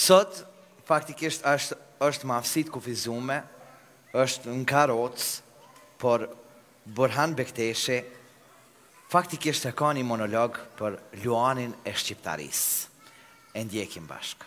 Sot, faktikisht është, është me aftësi t'kufizume, është në karrocë, por Burhan Bekteshi faktikisht e ka një monolog për luanin e shqiptarisë. E ndjekim bashkë.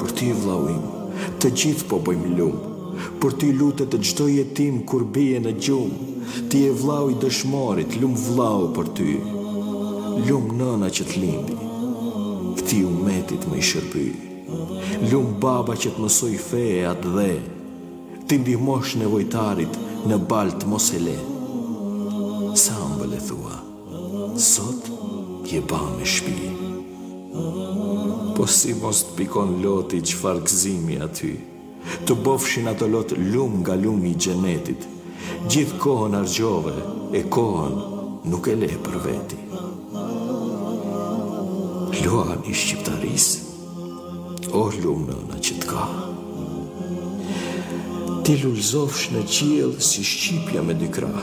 Për ty vllau im Të gjithë po bëjmë lum Për ty lutet çdo jetim Kur bie në gjumë Ti je vllau i dëshmorit Lum vllau për ty Lum nëna që të lindi Këtij umeti me i shërby Lum baba që të mësoi fe e atdhe T'i ndihmosh nevojtarit Në baltë mos e le Sa ëmbël e thua Sot je ba me shpi Po si mos të pikon loti çfarë gëzimi aty Të bofshin ato lot lum nga lumi i xhenetit Gjithë kohën argjove e kohën nuk e le për veti Luan i shqiptarisë O lum nëna që të ka Ti lulzofsh në qiell si shqipja me dy krah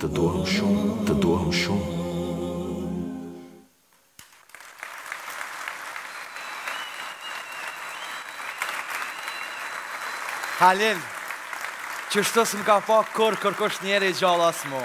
Të duam shumë, të duam shumë. Halil, qështu s'më ka pa kurrë kërkush njeri i gjallë as mu.